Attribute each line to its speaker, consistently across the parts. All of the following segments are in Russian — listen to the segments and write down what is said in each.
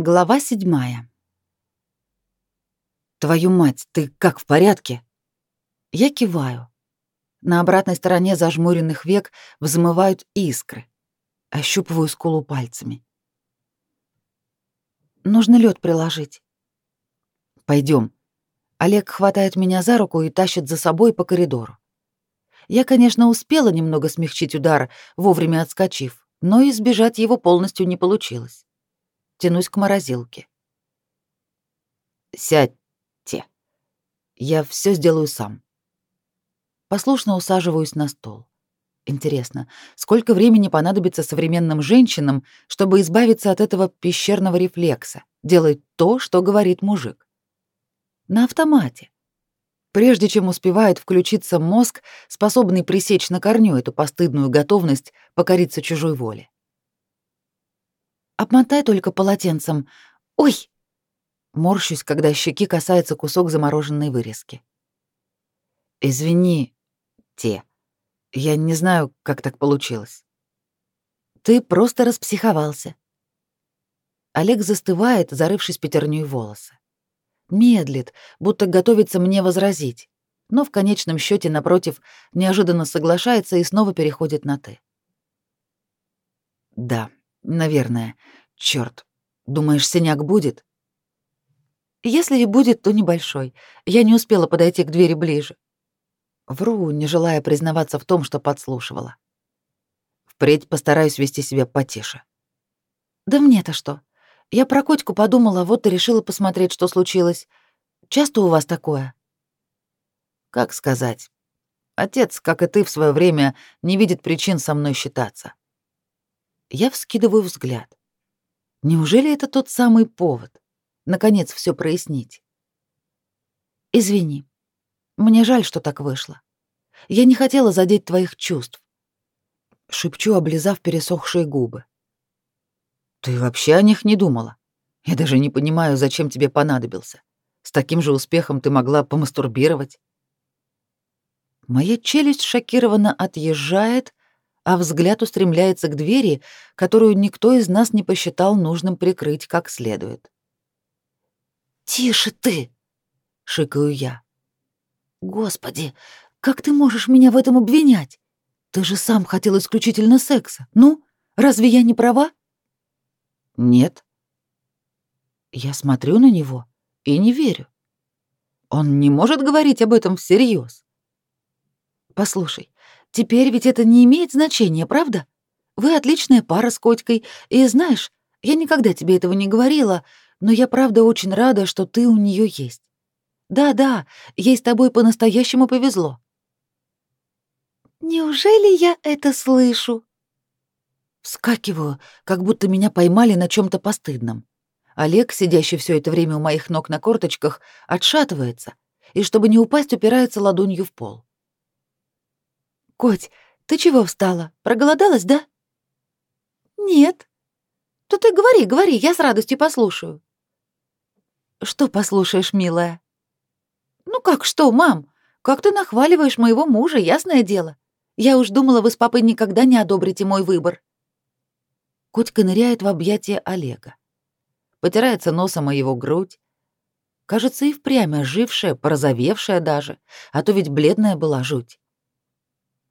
Speaker 1: Глава седьмая. «Твою мать, ты как, в порядке?» Я киваю. На обратной стороне зажмуренных век взмывают искры. Ощупываю скулу пальцами. Нужно лед приложить. Пойдем. Олег хватает меня за руку и тащит за собой по коридору. Я, конечно, успела немного смягчить удар, вовремя отскочив, но избежать его полностью не получилось тянусь к морозилке. «Сядьте. Я все сделаю сам». Послушно усаживаюсь на стол. Интересно, сколько времени понадобится современным женщинам, чтобы избавиться от этого пещерного рефлекса, делать то, что говорит мужик? На автомате. Прежде чем успевает включиться мозг, способный пресечь на корню эту постыдную готовность покориться чужой воле. Обмотай только полотенцем. Ой! Морщусь, когда щеки касается кусок замороженной вырезки. Извини, те. Я не знаю, как так получилось. Ты просто распсиховался. Олег застывает, зарывшись пятерней волосы. Медлит, будто готовится мне возразить, но в конечном счете напротив неожиданно соглашается и снова переходит на «ты». Да, Наверное. Чёрт. Думаешь, синяк будет? Если и будет, то небольшой. Я не успела подойти к двери ближе. Вру, не желая признаваться в том, что подслушивала. Впредь постараюсь вести себя потише. Да мне-то что? Я про котику подумала, вот и решила посмотреть, что случилось. Часто у вас такое? Как сказать? Отец, как и ты в свое время, не видит причин со мной считаться. Я вскидываю взгляд. Неужели это тот самый повод? Наконец все прояснить. Извини. Мне жаль, что так вышло. Я не хотела задеть твоих чувств. Шепчу, облизав пересохшие губы. Ты вообще о них не думала? Я даже не понимаю, зачем тебе понадобился. С таким же успехом ты могла помастурбировать. Моя челюсть шокированно отъезжает, а взгляд устремляется к двери, которую никто из нас не посчитал нужным прикрыть как следует. «Тише ты!» — шикаю я. «Господи, как ты можешь меня в этом обвинять? Ты же сам хотел исключительно секса. Ну, разве я не права?» «Нет». Я смотрю на него и не верю. Он не может говорить об этом всерьез. «Послушай, Теперь ведь это не имеет значения, правда? Вы отличная пара с Котькой, и знаешь, я никогда тебе этого не говорила, но я правда очень рада, что ты у нее есть. Да-да, ей с тобой по-настоящему повезло. Неужели я это слышу? Вскакиваю, как будто меня поймали на чем то постыдном. Олег, сидящий все это время у моих ног на корточках, отшатывается и, чтобы не упасть, упирается ладонью в пол. «Коть, ты чего встала? Проголодалась, да?» «Нет». «То ты говори, говори, я с радостью послушаю». «Что послушаешь, милая?» «Ну как что, мам? Как ты нахваливаешь моего мужа, ясное дело. Я уж думала, вы с папой никогда не одобрите мой выбор». Котька ныряет в объятия Олега. Потирается носом о его грудь. Кажется, и впрямь ожившая, порозовевшая даже, а то ведь бледная была жуть.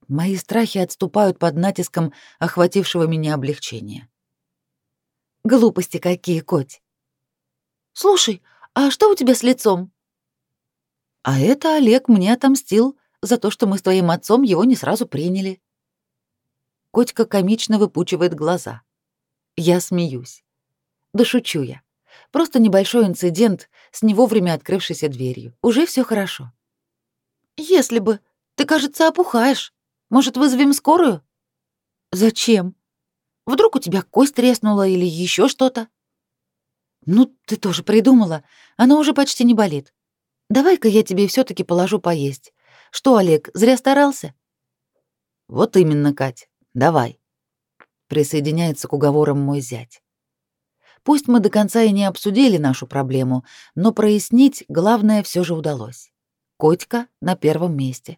Speaker 1: Мои страхи отступают под натиском охватившего меня облегчения. Глупости какие, Коть. Слушай, а что у тебя с лицом? А это Олег мне отомстил за то, что мы с твоим отцом его не сразу приняли. Котька комично выпучивает глаза. Я смеюсь. Да шучу я. Просто небольшой инцидент с не вовремя открывшейся дверью. Уже все хорошо. Если бы. Ты, кажется, опухаешь. Может, вызовем скорую? Зачем? Вдруг у тебя кость треснула или еще что-то? Ну, ты тоже придумала. Она уже почти не болит. Давай-ка я тебе все таки положу поесть. Что, Олег, зря старался? Вот именно, Кать. Давай. Присоединяется к уговорам мой зять. Пусть мы до конца и не обсудили нашу проблему, но прояснить главное все же удалось. Котька на первом месте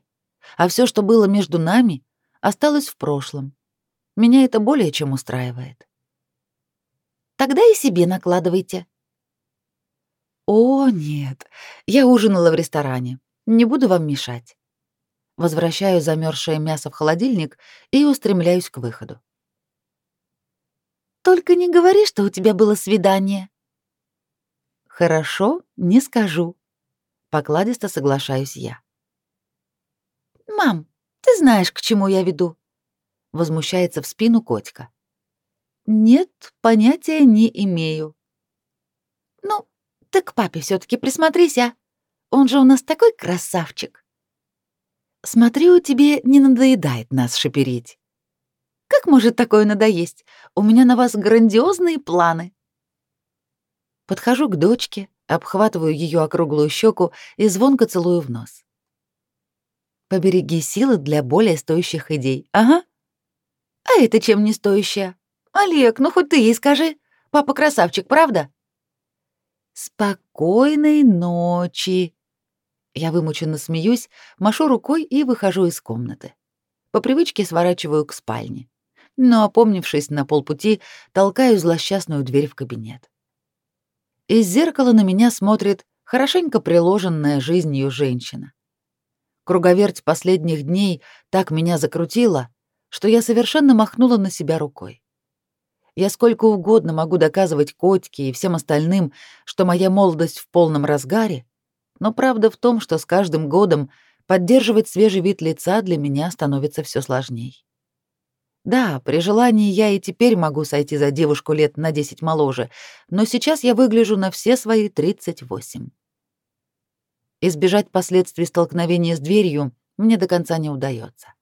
Speaker 1: а все, что было между нами, осталось в прошлом. Меня это более чем устраивает.
Speaker 2: Тогда и себе накладывайте.
Speaker 1: О, нет, я ужинала в ресторане. Не буду вам мешать. Возвращаю замерзшее мясо в холодильник и устремляюсь к выходу.
Speaker 2: Только не говори, что у тебя было свидание.
Speaker 1: Хорошо, не скажу. Покладисто соглашаюсь я.
Speaker 2: Мам, ты знаешь, к чему я веду?
Speaker 1: Возмущается в спину котика. Нет, понятия не имею.
Speaker 2: Ну, ты к папе все таки присмотрись, а? Он же у нас такой красавчик.
Speaker 1: Смотрю, тебе не надоедает нас шиперить.
Speaker 2: Как может такое надоесть? У меня на вас грандиозные планы.
Speaker 1: Подхожу к дочке, обхватываю ее округлую щеку и звонко целую в нос. Побереги силы для более стоящих идей. Ага.
Speaker 2: А это чем не стоящая? Олег, ну хоть ты ей скажи. Папа красавчик, правда?
Speaker 1: Спокойной ночи. Я вымученно смеюсь, машу рукой и выхожу из комнаты. По привычке сворачиваю к спальне. Но, опомнившись на полпути, толкаю злосчастную дверь в кабинет. Из зеркала на меня смотрит хорошенько приложенная жизнью женщина. Круговерть последних дней так меня закрутила, что я совершенно махнула на себя рукой. Я сколько угодно могу доказывать Котьке и всем остальным, что моя молодость в полном разгаре, но правда в том, что с каждым годом поддерживать свежий вид лица для меня становится все сложней. Да, при желании я и теперь могу сойти за девушку лет на 10 моложе, но сейчас я выгляжу на все свои 38. Избежать последствий столкновения с дверью мне до конца не удается.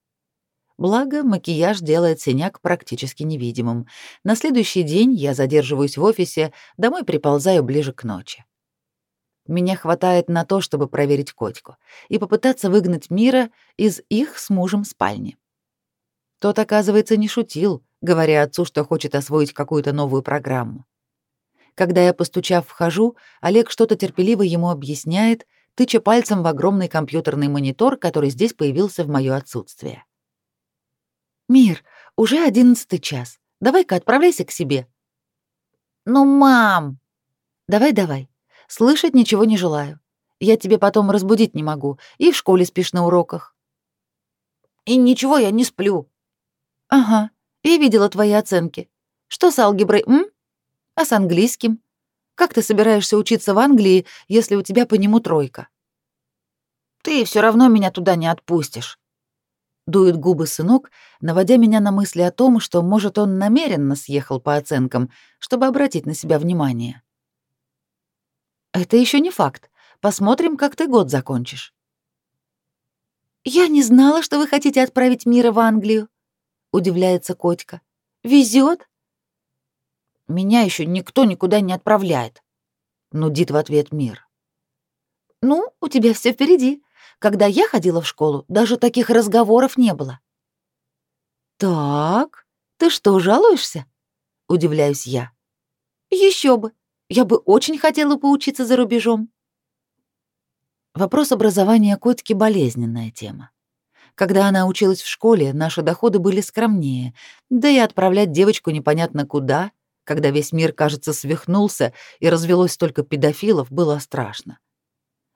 Speaker 1: Благо, макияж делает синяк практически невидимым. На следующий день я задерживаюсь в офисе, домой приползаю ближе к ночи. Меня хватает на то, чтобы проверить котику и попытаться выгнать Мира из их с мужем спальни. Тот, оказывается, не шутил, говоря отцу, что хочет освоить какую-то новую программу. Когда я, постучав, вхожу, Олег что-то терпеливо ему объясняет, тыча пальцем в огромный компьютерный монитор, который здесь появился в моё отсутствие. «Мир, уже одиннадцатый час. Давай-ка отправляйся к себе».
Speaker 2: «Ну, мам!»
Speaker 1: «Давай-давай. Слышать ничего не желаю. Я тебе потом разбудить не могу, и в школе спишь на уроках».
Speaker 2: «И ничего, я не сплю».
Speaker 1: «Ага, я видела твои оценки. Что с алгеброй, м? А с английским? Как ты собираешься учиться в Англии, если у тебя по нему тройка?»
Speaker 2: «Ты все равно меня туда не отпустишь».
Speaker 1: Дует губы сынок, наводя меня на мысли о том, что, может, он намеренно съехал по оценкам, чтобы обратить на себя внимание. Это еще не факт. Посмотрим, как ты год закончишь.
Speaker 2: Я не знала, что вы хотите отправить Мира в Англию, удивляется Котька. Везет?
Speaker 1: Меня еще никто никуда не отправляет, нудит в ответ Мир.
Speaker 2: Ну, у тебя все впереди. Когда я ходила в школу, даже таких разговоров не было.
Speaker 1: Так, ты что, жалуешься? Удивляюсь я.
Speaker 2: Еще бы. Я бы очень хотела поучиться за рубежом.
Speaker 1: Вопрос образования котики болезненная тема. Когда она училась в школе, наши доходы были скромнее, да и отправлять девочку непонятно куда, когда весь мир, кажется, свихнулся и развелось столько педофилов, было страшно.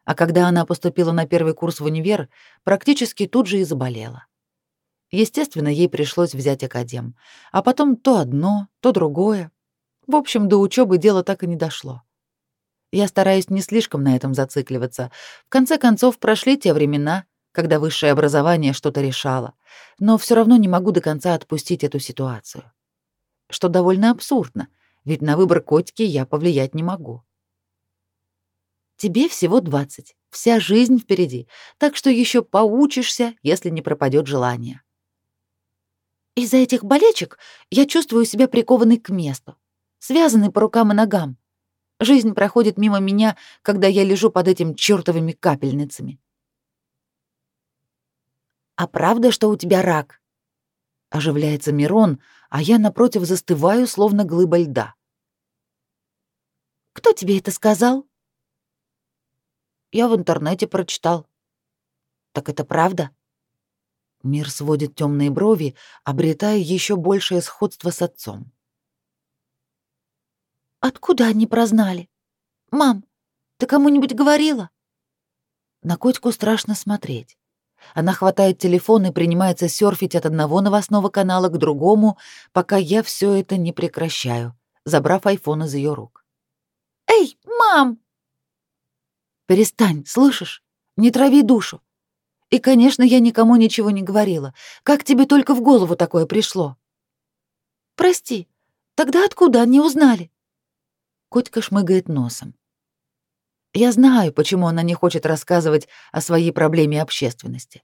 Speaker 1: А когда она поступила на первый курс в универ, практически тут же и заболела. Естественно, ей пришлось взять академ, а потом то одно, то другое. В общем, до учебы дело так и не дошло. Я стараюсь не слишком на этом зацикливаться. В конце концов, прошли те времена, когда высшее образование что-то решало, но все равно не могу до конца отпустить эту ситуацию. Что довольно абсурдно, ведь на выбор котики я повлиять не могу. Тебе всего 20, вся жизнь впереди, так что еще поучишься, если не пропадет желание.
Speaker 2: Из-за этих болечек я чувствую себя прикованной к месту, связанной по рукам и ногам. Жизнь проходит мимо меня, когда я лежу под этим чёртовыми капельницами.
Speaker 1: А правда, что у тебя рак? Оживляется Мирон, а я напротив застываю, словно глыба льда.
Speaker 2: Кто тебе это сказал?
Speaker 1: Я в интернете прочитал.
Speaker 2: Так это правда?
Speaker 1: Мир сводит темные брови, обретая еще большее сходство с отцом.
Speaker 2: Откуда они прознали? Мам, ты кому-нибудь говорила?
Speaker 1: На котику страшно смотреть. Она хватает телефон и принимается серфить от одного новостного канала к другому, пока я все это не прекращаю, забрав айфон из ее рук.
Speaker 2: «Эй, мам!»
Speaker 1: «Перестань, слышишь? Не трави душу. И, конечно, я никому ничего не говорила. Как тебе только в голову такое пришло?»
Speaker 2: «Прости, тогда откуда они узнали?»
Speaker 1: Котька шмыгает носом. Я знаю, почему она не хочет рассказывать о своей проблеме общественности.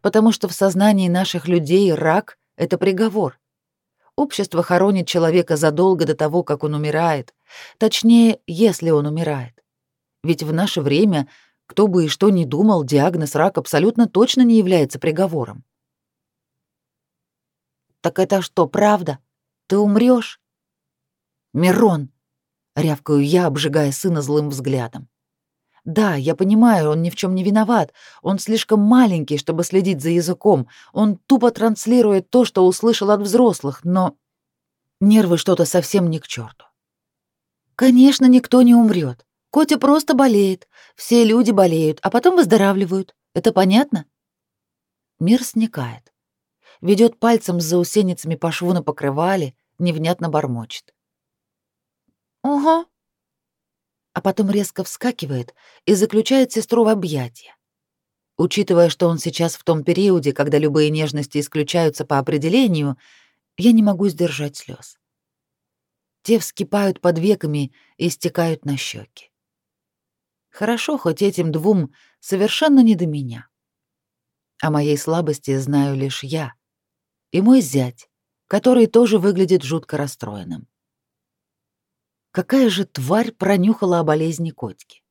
Speaker 1: Потому что в сознании наших людей рак — это приговор. Общество хоронит человека задолго до того, как он умирает. Точнее, если он умирает. Ведь в наше время, кто бы и что ни думал, диагноз рак абсолютно точно не является приговором.
Speaker 2: «Так это что, правда? Ты умрёшь?»
Speaker 1: «Мирон!» — рявкаю я, обжигая сына злым взглядом. Да, я понимаю, он ни в чем не виноват. Он слишком маленький, чтобы следить за языком. Он тупо транслирует то, что услышал от взрослых, но нервы что-то совсем не к черту. Конечно, никто не умрет. Котя просто болеет. Все люди болеют, а потом выздоравливают. Это понятно? Мир сникает. Ведет пальцем с заусеницами по шву на покрывале, невнятно бормочет.
Speaker 2: «Ага»,
Speaker 1: а потом резко вскакивает и заключает сестру в объятия. Учитывая, что он сейчас в том периоде, когда любые нежности исключаются по определению, я не могу сдержать слез. Те вскипают под веками и стекают на щеки. Хорошо, хоть этим двум совершенно не до меня. О моей слабости знаю лишь я и мой зять, который тоже выглядит жутко расстроенным. Какая же тварь пронюхала о болезни котики?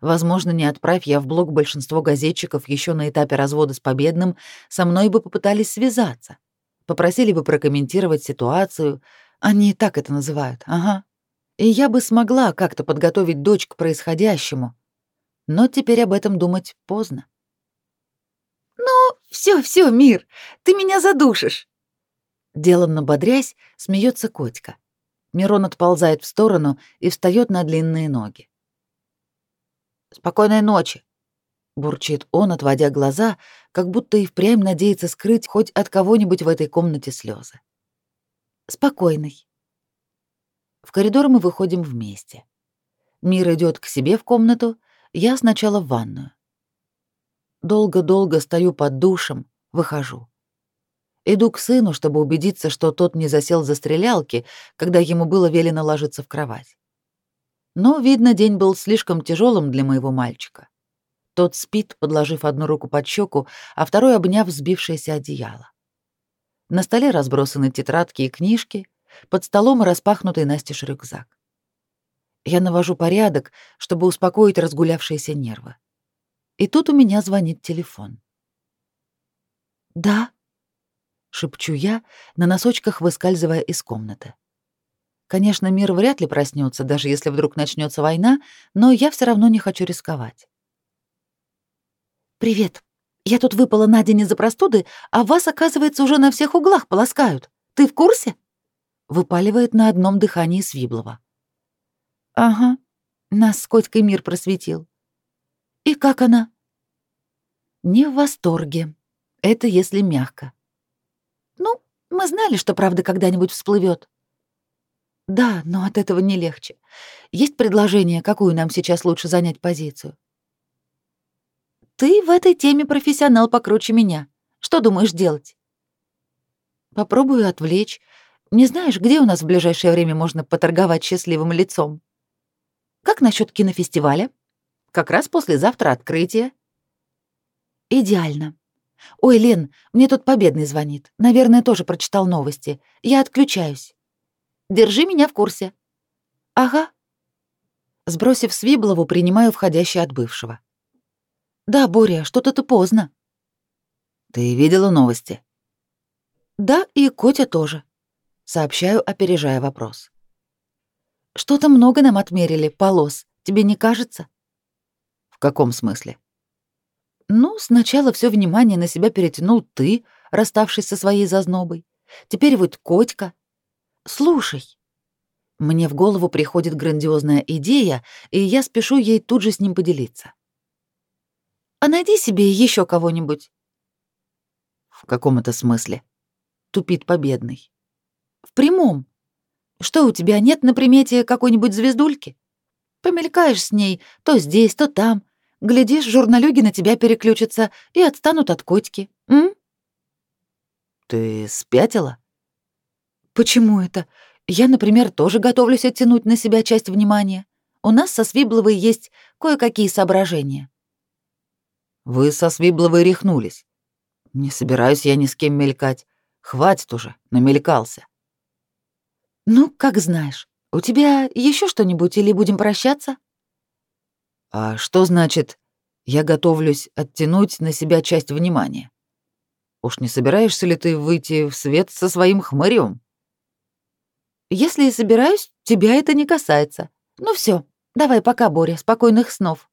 Speaker 1: Возможно, не отправь я в блог большинство газетчиков еще на этапе развода с Победным, со мной бы попытались связаться. Попросили бы прокомментировать ситуацию. Они и так это называют, ага. И я бы смогла как-то подготовить дочь к происходящему. Но теперь об этом думать поздно.
Speaker 2: «Ну, все, все, мир, ты меня задушишь!»
Speaker 1: Деланно бодрясь, смеется котика. Мирон отползает в сторону и встает на длинные ноги.
Speaker 2: «Спокойной ночи», —
Speaker 1: бурчит он, отводя глаза, как будто и впрямь надеется скрыть хоть от кого-нибудь в этой комнате слезы.
Speaker 2: «Спокойный».
Speaker 1: В коридор мы выходим вместе. Мир идет к себе в комнату, я сначала в ванную. Долго-долго стою под душем, выхожу. Иду к сыну, чтобы убедиться, что тот не засел за стрелялки, когда ему было велено ложиться в кровать. Но, видно, день был слишком тяжелым для моего мальчика. Тот спит, подложив одну руку под щеку, а второй обняв сбившееся одеяло. На столе разбросаны тетрадки и книжки, под столом распахнутый настежь рюкзак. Я навожу порядок, чтобы успокоить разгулявшиеся нервы. И тут у меня звонит телефон.
Speaker 2: «Да»,
Speaker 1: шепчу я, на носочках выскальзывая из комнаты. Конечно, мир вряд ли проснется, даже если вдруг начнется война, но я все равно не хочу рисковать.
Speaker 2: «Привет. Я тут выпала на день из-за простуды, а вас, оказывается, уже на всех углах полоскают. Ты в курсе?»
Speaker 1: Выпаливает на одном дыхании Свиблова.
Speaker 2: «Ага. Нас с Котькой мир просветил. И как она?»
Speaker 1: «Не в восторге. Это если мягко.
Speaker 2: Мы знали, что правда когда-нибудь всплывет.
Speaker 1: Да, но от этого не легче. Есть предложение, какую нам сейчас лучше занять позицию?
Speaker 2: Ты в этой теме профессионал покруче меня. Что думаешь делать?
Speaker 1: Попробую отвлечь. Не знаешь, где у нас в ближайшее время можно поторговать счастливым лицом?
Speaker 2: Как насчет кинофестиваля? Как раз послезавтра открытие.
Speaker 1: Идеально. «Ой, Лен, мне тут Победный звонит. Наверное, тоже прочитал новости. Я отключаюсь».
Speaker 2: «Держи меня в курсе».
Speaker 1: «Ага». Сбросив Свиблову, принимаю входящий от бывшего. «Да, Боря, что-то ты поздно». «Ты видела новости?» «Да, и Котя тоже», — сообщаю, опережая вопрос. «Что-то много нам отмерили, полос, тебе не кажется?» «В каком смысле?» Ну, сначала все внимание на себя перетянул ты, расставшись со своей зазнобой. Теперь вот Котька. Слушай. Мне в голову приходит грандиозная идея, и я спешу ей тут же с ним поделиться.
Speaker 2: «А найди себе еще кого-нибудь».
Speaker 1: «В каком это смысле?» — тупит победный.
Speaker 2: «В прямом. Что, у тебя нет на примете какой-нибудь звездульки? Помелькаешь с ней то здесь, то там. Глядишь, журналюги на тебя переключатся и отстанут от котики. М?
Speaker 1: Ты спятила?
Speaker 2: Почему это? Я, например, тоже готовлюсь оттянуть на себя часть внимания. У нас со Свибловой есть кое-какие соображения.
Speaker 1: Вы со Свибловой рехнулись. Не собираюсь я ни с кем мелькать. Хватит уже, намелькался.
Speaker 2: Ну, как знаешь. У тебя еще что-нибудь или будем прощаться?
Speaker 1: А что значит «я готовлюсь оттянуть на себя часть внимания»? Уж не собираешься ли ты выйти в свет со своим хмырем?
Speaker 2: Если и собираюсь, тебя это не касается. Ну все, давай пока, Боря, спокойных снов.